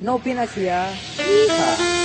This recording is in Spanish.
No opina ya. Hija.